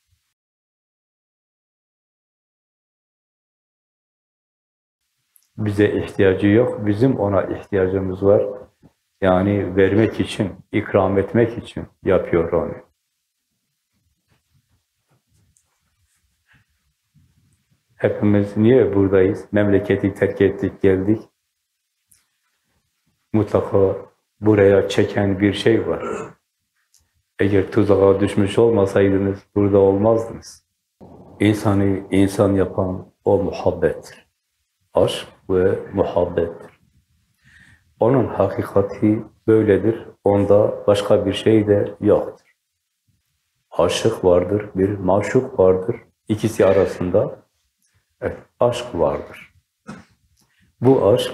Bize ihtiyacı yok, bizim ona ihtiyacımız var. Yani vermek için, ikram etmek için yapıyor onu. Hepimiz niye buradayız? Memleketi terk ettik, geldik. Mutlaka buraya çeken bir şey var. Eğer tuzağa düşmüş olmasaydınız burada olmazdınız. İnsanı insan yapan o muhabbettir. Aşk ve muhabbettir. Onun hakikati böyledir. Onda başka bir şey de yoktur. Aşık vardır, bir maşuk vardır. İkisi arasında evet, aşk vardır. Bu aşk,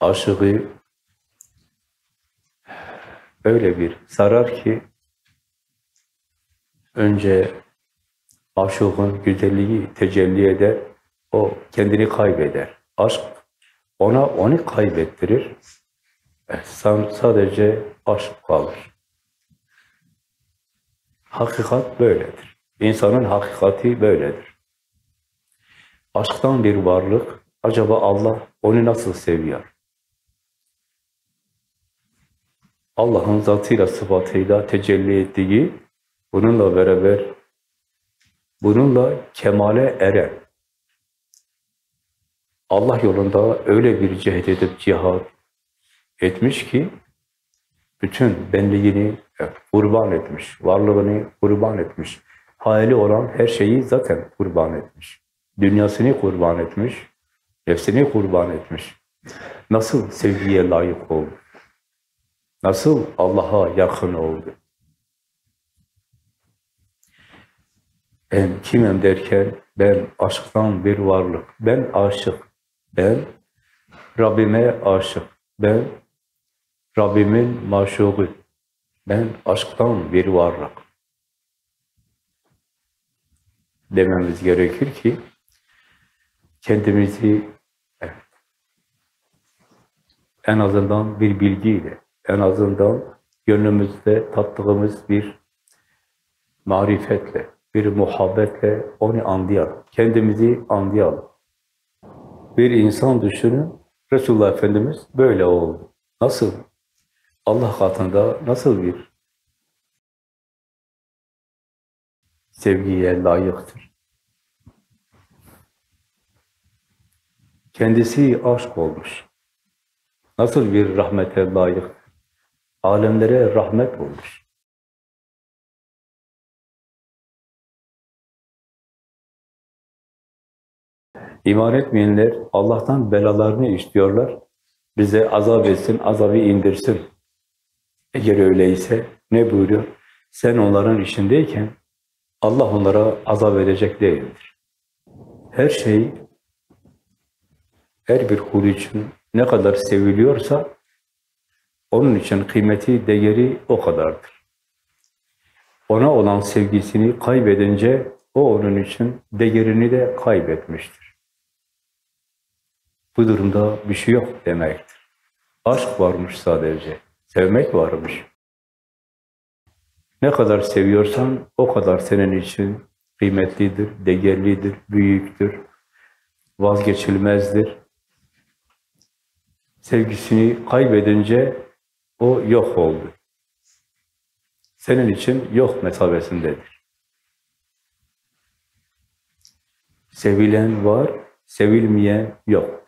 aşığı öyle bir sarar ki önce maşukun güzelliği tecelli eder, o kendini kaybeder. Aşk ona onu kaybettirir. Sen sadece aşk kalır. Hakikat böyledir. İnsanın hakikati böyledir. Aşktan bir varlık, acaba Allah onu nasıl seviyor? Allah'ın zatıyla, sıfatıyla tecelli ettiği, bununla beraber, bununla kemale eren, Allah yolunda öyle bir cehd edip cihad etmiş ki, bütün benliğini kurban etmiş, varlığını kurban etmiş, hayali olan her şeyi zaten kurban etmiş. Dünyasını kurban etmiş, nefsini kurban etmiş. Nasıl sevgiye layık oldu? Nasıl? Allah'a yakın oldu? Ben kimim derken ben aşktan bir varlık, ben aşık, ben Rabbime aşık, ben Rabbimin maşuğu, ben aşktan bir varlık. Dememiz gerekir ki kendimizi en azından bir bilgiyle, en azından gönlümüzde tattığımız bir marifetle, bir muhabbetle onu anlayalım. Kendimizi anlayalım. Bir insan düşünün, Resulullah Efendimiz böyle oldu. Nasıl? Allah katında nasıl bir sevgiye layıktır? Kendisi aşk olmuş. Nasıl bir rahmete layık? Alemlere rahmet olmuş. İman etmeyenler Allah'tan belalarını istiyorlar. Bize azap etsin, azabı indirsin. Eğer öyleyse ne buyuruyor? Sen onların içindeyken Allah onlara azap edecek değildir. Her şey, her bir kul için ne kadar seviliyorsa onun için kıymeti, değeri o kadardır. Ona olan sevgisini kaybedince o onun için değerini de kaybetmiştir. Bu durumda bir şey yok demektir. Aşk varmış sadece. Sevmek varmış. Ne kadar seviyorsan o kadar senin için kıymetlidir, değerlidir, büyüktür, vazgeçilmezdir. Sevgisini kaybedince o yok oldu. Senin için yok mesabesindedir. Sevilen var, sevilmeyen yok.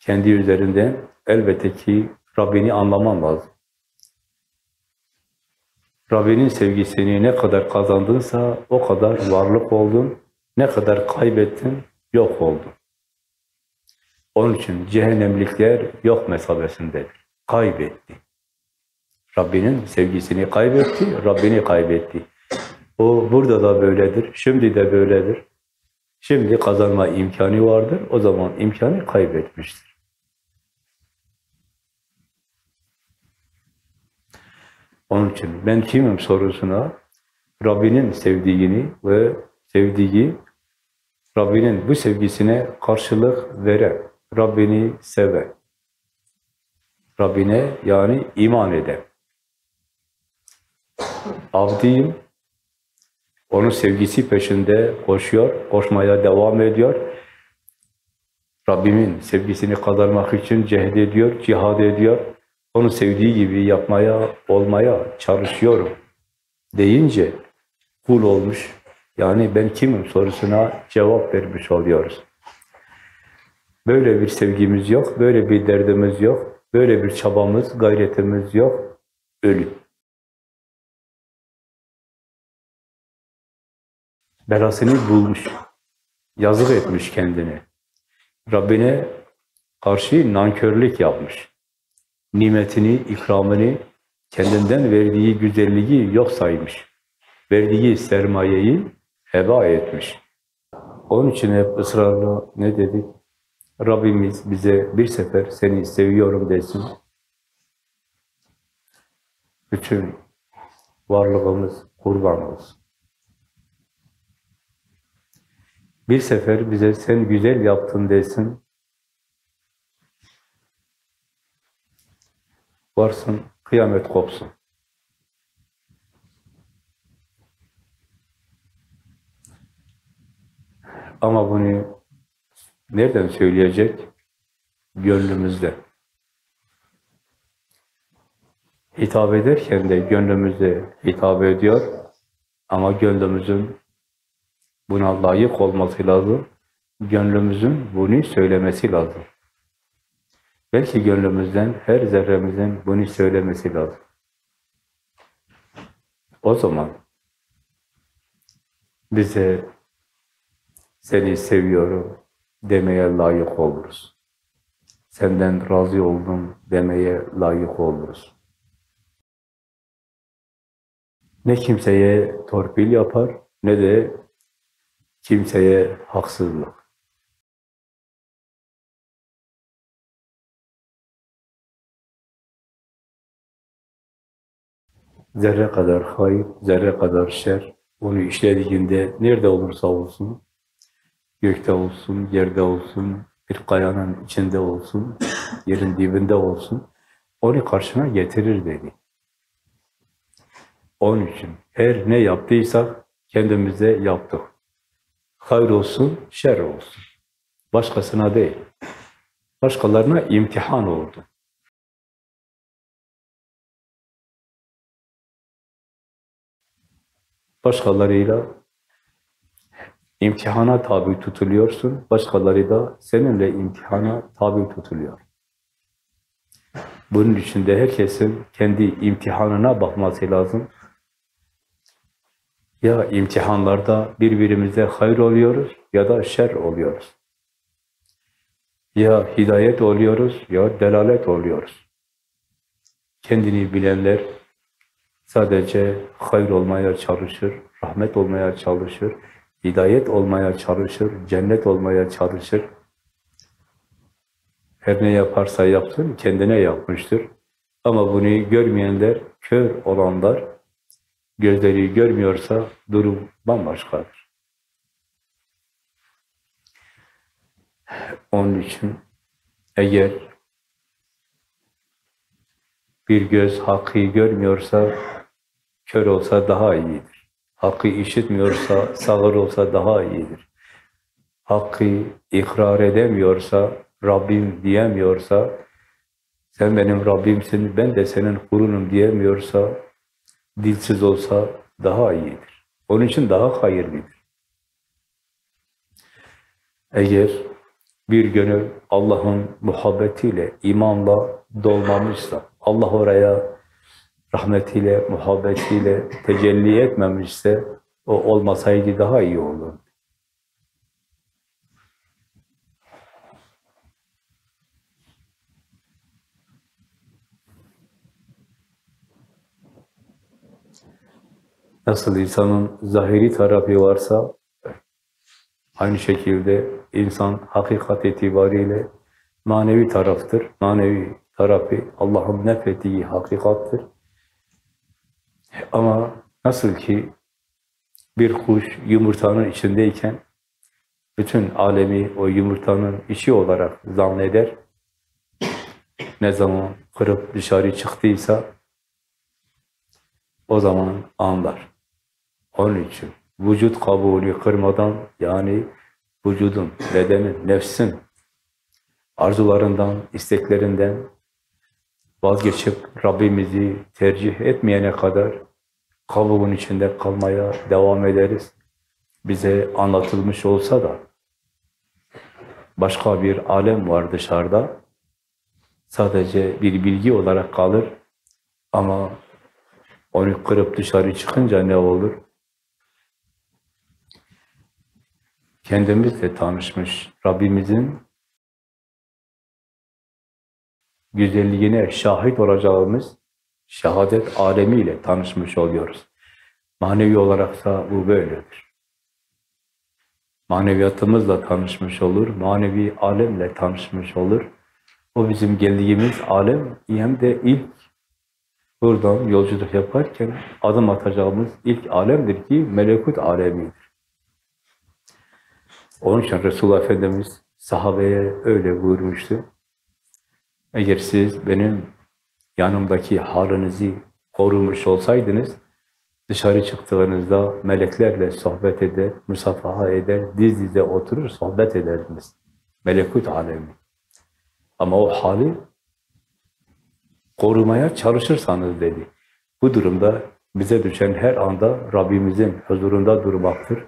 Kendi üzerinden elbette ki Rabbini anlaman lazım. Rabbinin sevgisini ne kadar kazandınsa o kadar varlık oldun, ne kadar kaybettin, yok oldun. Onun için cehennemlikler yok mesabesindedir. Kaybetti. Rabbinin sevgisini kaybetti, Rabbini kaybetti. O burada da böyledir, şimdi de böyledir. Şimdi kazanma imkanı vardır, o zaman imkanı kaybetmiştir. Onun için ben kimim sorusuna Rabbinin sevdiğini ve sevdiği Rabbinin bu sevgisine karşılık veren, Rabbini seven, Rabbine yani iman eden. Avdiyim, onun sevgisi peşinde koşuyor, koşmaya devam ediyor. Rabbimin sevgisini kazanmak için cehd ediyor, cihad ediyor. Onu sevdiği gibi yapmaya, olmaya çalışıyorum deyince kul olmuş. Yani ben kimim sorusuna cevap vermiş oluyoruz. Böyle bir sevgimiz yok, böyle bir derdimiz yok, böyle bir çabamız, gayretimiz yok. ölüm. Belasını bulmuş, yazık etmiş kendini. Rabbine karşı nankörlük yapmış. Nimetini, ikramını, kendinden verdiği güzelliği yok saymış. Verdiği sermayeyi heba etmiş. Onun için hep ısrarla ne dedik? Rabbimiz bize bir sefer seni seviyorum desin. Bütün varlığımız kurban olsun. Bir sefer bize sen güzel yaptın desin. Varsın kıyamet kopsun. Ama bunu nereden söyleyecek? Gönlümüzde. Hitap ederken de gönlümüzde hitap ediyor. Ama gönlümüzün buna layık olması lazım. Gönlümüzün bunu söylemesi lazım. Belki gönlümüzden her zerremizin bunu söylemesi lazım. O zaman bize seni seviyorum demeye layık oluruz. Senden razı oldum demeye layık oluruz. Ne kimseye torpil yapar ne de kimseye haksızlık. Zerre kadar hayır, zerre kadar şer, onu işlediğinde nerede olursa olsun, gökte olsun, yerde olsun, bir kayanın içinde olsun, yerin dibinde olsun, onu karşına getirir dedi. Onun için her ne yaptıysak kendimize yaptık. Hayır olsun, şer olsun. Başkasına değil. Başkalarına imtihan oldu. Başkalarıyla imtihana tabi tutuluyorsun, başkaları da seninle imtihana tabi tutuluyor. Bunun için de herkesin kendi imtihanına bakması lazım. Ya imtihanlarda birbirimize hayır oluyoruz ya da şer oluyoruz. Ya hidayet oluyoruz ya delalet oluyoruz. Kendini bilenler sadece hayır olmaya çalışır, rahmet olmaya çalışır, hidayet olmaya çalışır, cennet olmaya çalışır. Her ne yaparsa yapsın kendine yapmıştır. Ama bunu görmeyenler, kör olanlar, gözleri görmüyorsa durum bambaşkadır. Onun için eğer bir göz hakkı görmüyorsa, kör olsa daha iyidir. Hakkı işitmiyorsa, sağır olsa daha iyidir. Hakkı ikrar edemiyorsa, Rabbim diyemiyorsa, sen benim Rabbimsin, ben de senin kulunum diyemiyorsa, dilsiz olsa daha iyidir. Onun için daha hayırlıdır. Eğer bir gönül Allah'ın muhabbetiyle, imanla dolmamışsa, Allah oraya rahmetiyle, muhabbetiyle tecelli etmemişse, o olmasaydı daha iyi olurdu. Nasıl insanın zahiri tarafı varsa, aynı şekilde insan hakikat itibariyle manevi taraftır. Manevi tarafı Allah'ın nefettiği hakikattır. Ama nasıl ki bir kuş yumurtanın içindeyken bütün alemi o yumurtanın içi olarak zanneder. Ne zaman kırıp dışarı çıktıysa o zaman anlar. Onun için vücut kabuğunu kırmadan yani vücudun, bedenin, nefsin arzularından, isteklerinden vazgeçip Rabbimizi tercih etmeyene kadar kabuğun içinde kalmaya devam ederiz. Bize anlatılmış olsa da başka bir alem var dışarıda. Sadece bir bilgi olarak kalır ama Onu kırıp dışarı çıkınca ne olur? Kendimizle tanışmış, Rabbimizin güzelliğine şahit olacağımız şehadet alemiyle tanışmış oluyoruz. Manevi olarak da bu böyledir. Maneviyatımızla tanışmış olur, manevi alemle tanışmış olur. O bizim geldiğimiz alem hem de ilk buradan yolculuk yaparken adım atacağımız ilk alemdir ki melekut alemidir. Onun için Resulullah Efendimiz sahabeye öyle buyurmuştu. Eğer siz benim yanımdaki halinizi korumuş olsaydınız, dışarı çıktığınızda meleklerle sohbet eder, musafaha eder, diz dize oturur, sohbet ederdiniz. Melekut alemi. Ama o hali korumaya çalışırsanız dedi. Bu durumda bize düşen her anda Rabbimizin huzurunda durmaktır.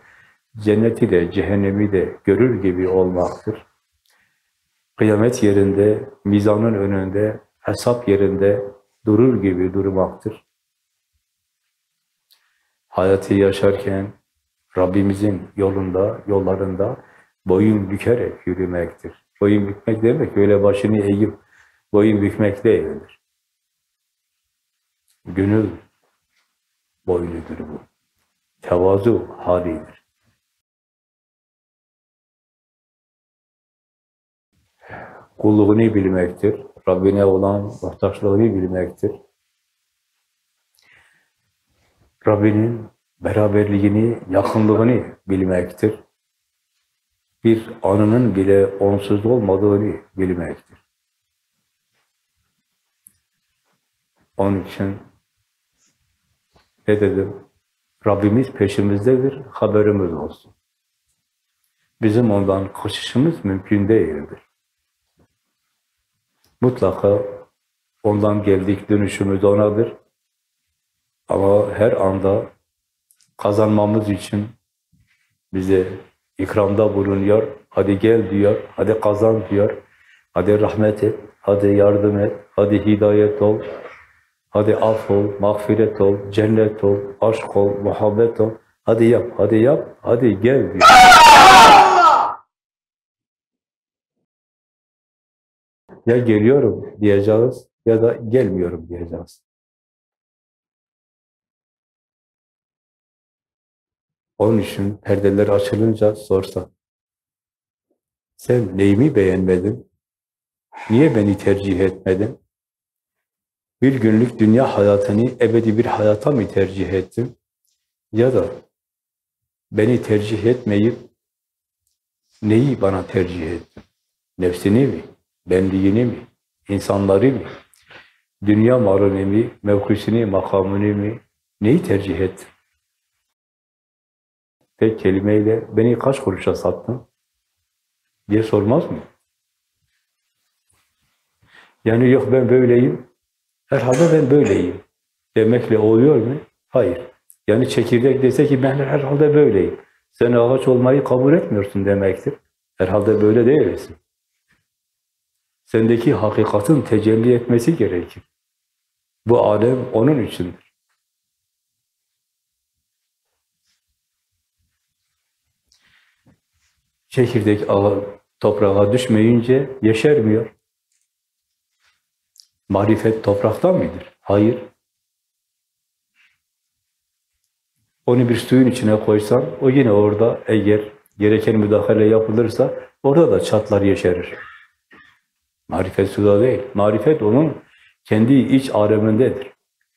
Cenneti de, cehennemi de görür gibi olmaktır. Kıyamet yerinde, mizanın önünde, hesap yerinde durur gibi durmaktır. Hayatı yaşarken Rabbimizin yolunda, yollarında boyun bükerek yürümektir. Boyun bükmek demek öyle başını eğip boyun bükmek değildir. Gönül boynudur bu. Tevazu halidir. Kulluğunu bilmektir. Rabbine olan muhtaçlığını bilmektir. Rabbinin beraberliğini, yakınlığını bilmektir. Bir anının bile onsuz olmadığını bilmektir. Onun için ne dedim? Rabbimiz peşimizdedir, haberimiz olsun. Bizim ondan kaçışımız mümkün değildir. Mutlaka ondan geldik, dönüşümüz onadır. Ama her anda kazanmamız için bize ikramda bulunuyor. Hadi gel diyor, hadi kazan diyor. Hadi rahmet et, hadi yardım et, hadi hidayet ol. Hadi af ol, mağfiret ol, cennet ol, aşk ol, muhabbet ol. Hadi yap, hadi yap, hadi gel diyor. Ya geliyorum diyeceğiz ya da gelmiyorum diyeceğiz. Onun için perdeler açılınca sorsa, sen neyimi beğenmedin? Niye beni tercih etmedin? Bir günlük dünya hayatını ebedi bir hayata mı tercih ettin? Ya da beni tercih etmeyip neyi bana tercih ettin? Nefsini mi? Benliğini mi? insanları mı? Dünya malını mı? Mevkisini, makamını mı? Neyi tercih ettin? Tek kelimeyle beni kaç kuruşa sattın? diye sormaz mı? Yani yok ben böyleyim, herhalde ben böyleyim demekle oluyor mu? Hayır. Yani çekirdek dese ki ben herhalde böyleyim. Sen ağaç olmayı kabul etmiyorsun demektir. Herhalde böyle değilsin. Sendeki hakikatin tecelli etmesi gerekir. Bu alem onun içindir. Çekirdek ağa, toprağa düşmeyince yeşermiyor. Marifet topraktan mıdır? Hayır. Onu bir suyun içine koysan, o yine orada eğer gereken müdahale yapılırsa, orada da çatlar yeşerir. Marifet suda değil. Marifet onun kendi iç alemindedir.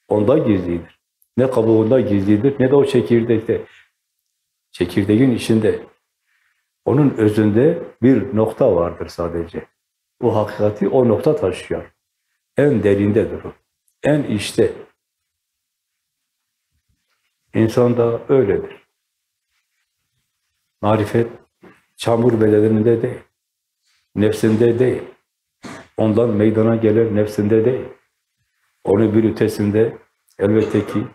Onda gizlidir. Ne kabuğunda gizlidir, ne de o çekirdekte. Çekirdeğin içinde. Onun özünde bir nokta vardır sadece. O hakikati o nokta taşıyor. En derindedir o. En içte. İnsan da öyledir. Marifet çamur bedeninde değil. Nefsinde değil. Ondan meydana gelen nefsinde değil. Onu bir ötesinde elbette ki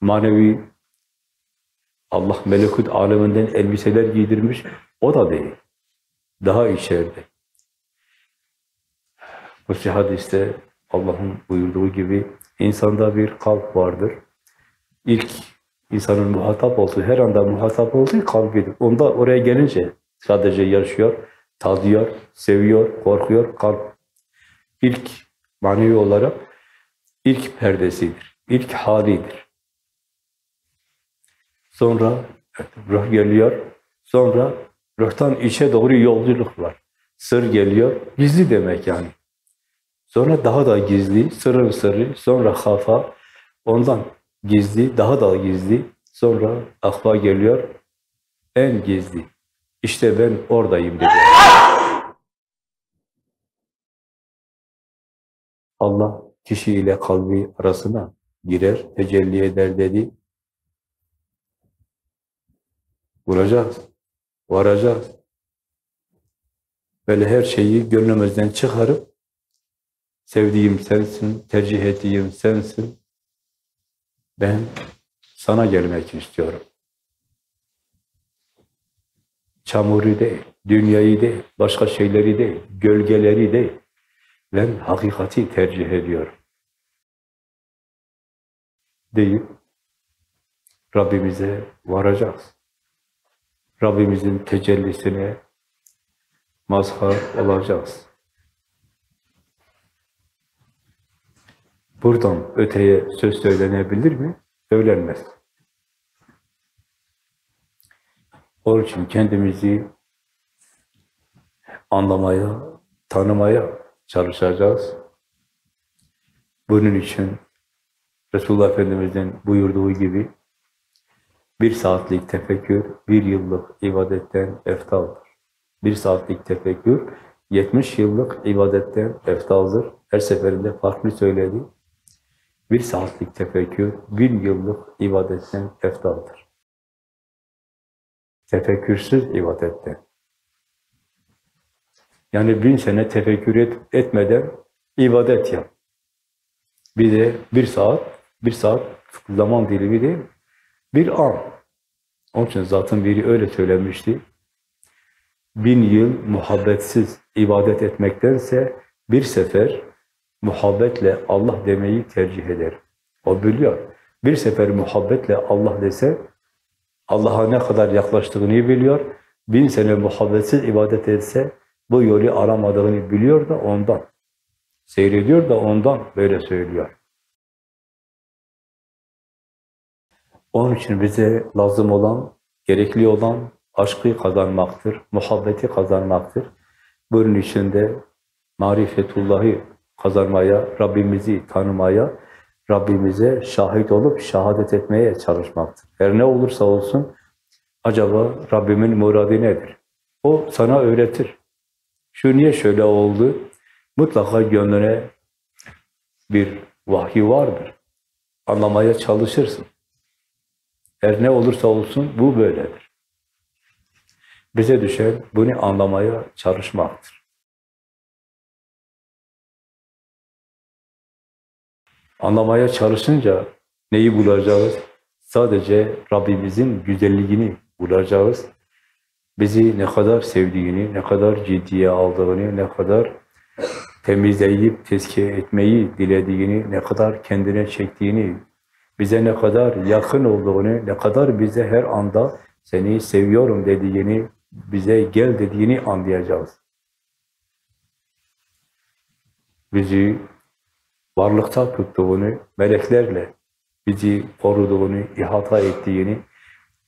manevi Allah melekut aleminden elbiseler giydirmiş. O da değil. Daha içeride. Bu hadiste Allah'ın buyurduğu gibi insanda bir kalp vardır. ilk insanın muhatap olduğu, her anda muhatap olduğu kalbidir. Onda oraya gelince sadece yaşıyor, tadıyor, seviyor, korkuyor. Kalp ilk manevi olarak ilk perdesidir, ilk halidir. Sonra ruh geliyor, sonra ruhtan içe doğru yolculuk var. Sır geliyor, gizli demek yani. Sonra daha da gizli, sırrın sırrı, sonra hafa, ondan gizli, daha da gizli, sonra akva geliyor, en gizli. İşte ben oradayım dedi. Allah kişi ile kalbi arasına girer, tecelli eder dedi. Vuracağız, varacağız. Böyle her şeyi gönlümüzden çıkarıp sevdiğim sensin, tercih ettiğim sensin. Ben sana gelmek istiyorum. Çamuru değil, dünyayı değil, başka şeyleri değil, gölgeleri değil. Ben hakikati tercih ediyorum. Deyip Rabbimize varacağız. Rabbimizin tecellisine mazhar olacağız. Buradan öteye söz söylenebilir mi? Söylenmez. Onun için kendimizi anlamaya, tanımaya çalışacağız. Bunun için Resulullah Efendimiz'in buyurduğu gibi bir saatlik tefekkür, bir yıllık ibadetten eftaldır. Bir saatlik tefekkür, 70 yıllık ibadetten eftaldır. Her seferinde farklı söyledi. Bir saatlik tefekkür, bin yıllık ibadetten eftaldır. Tefekkürsüz ibadetten. Yani bin sene tefekkür et, etmeden ibadet yap. Bir de bir saat, bir saat zaman dilimi değil, bir an. Onun için zaten biri öyle söylemişti. Bin yıl muhabbetsiz ibadet etmektense bir sefer muhabbetle Allah demeyi tercih eder. O biliyor. Bir sefer muhabbetle Allah dese Allah'a ne kadar yaklaştığını biliyor. Bin sene muhabbetsiz ibadet etse bu yolu aramadığını biliyor da ondan. Seyrediyor da ondan böyle söylüyor. Onun için bize lazım olan, gerekli olan aşkı kazanmaktır, muhabbeti kazanmaktır. Bunun için de marifetullahı kazanmaya, Rabbimizi tanımaya, Rabbimize şahit olup şehadet etmeye çalışmaktır. Her ne olursa olsun, acaba Rabbimin muradı nedir? O sana öğretir. Şu niye şöyle oldu? Mutlaka gönlüne bir vahyi vardır. Anlamaya çalışırsın. Her ne olursa olsun bu böyledir. Bize düşen bunu anlamaya çalışmaktır. Anlamaya çalışınca neyi bulacağız? Sadece Rabbimizin güzelliğini bulacağız. Bizi ne kadar sevdiğini, ne kadar ciddiye aldığını, ne kadar temizleyip tezkiye etmeyi dilediğini, ne kadar kendine çektiğini, bize ne kadar yakın olduğunu, ne kadar bize her anda seni seviyorum dediğini, bize gel dediğini anlayacağız. Bizi varlıkta tuttuğunu, meleklerle bizi koruduğunu, ihata ettiğini,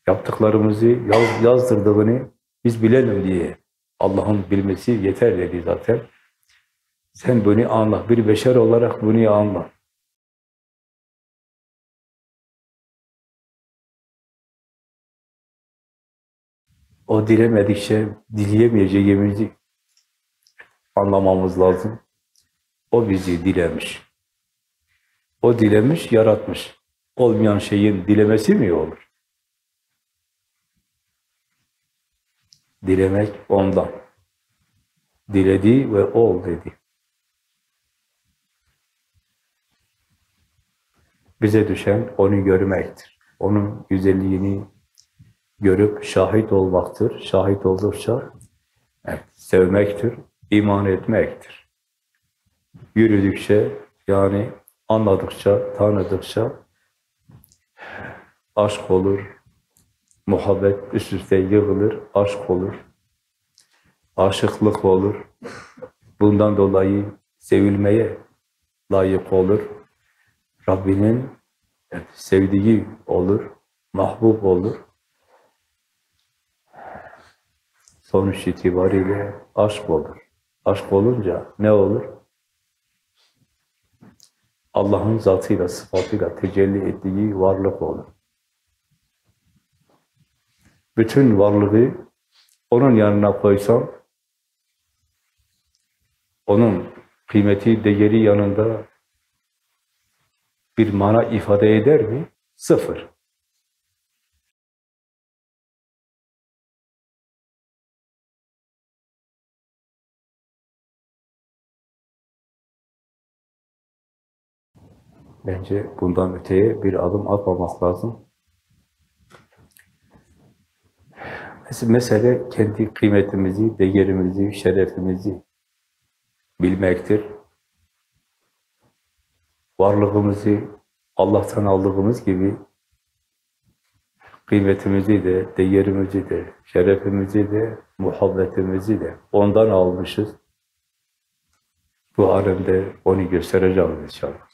yaptıklarımızı yaz, yazdırdığını biz bilelim diye Allah'ın bilmesi yeter dedi zaten. Sen bunu anla, bir beşer olarak bunu anla. O dilemedikçe dileyemeyeceğimizi anlamamız lazım. O bizi dilemiş. O dilemiş, yaratmış. Olmayan şeyin dilemesi mi olur? Dilemek ondan. Diledi ve ol dedi. Bize düşen onu görmektir. Onun güzelliğini görüp şahit olmaktır. Şahit oldukça evet, sevmektir, iman etmektir. Yürüdükçe yani anladıkça, tanıdıkça aşk olur. Muhabbet üst üste yığılır, aşk olur. Aşıklık olur. Bundan dolayı sevilmeye layık olur. Rabbinin sevdiği olur, mahbub olur. Sonuç itibariyle aşk olur. Aşk olunca ne olur? Allah'ın zatıyla, sıfatıyla tecelli ettiği varlık olur. Bütün varlığı onun yanına koysam, onun kıymeti, değeri yanında bir mana ifade eder mi? Sıfır. Bence bundan öteye bir adım atmamak lazım. Mesele kendi kıymetimizi, değerimizi, şerefimizi bilmektir. Varlığımızı Allah'tan aldığımız gibi kıymetimizi de, değerimizi de, şerefimizi de, muhabbetimizi de ondan almışız. Bu alemde onu göstereceğiz inşallah.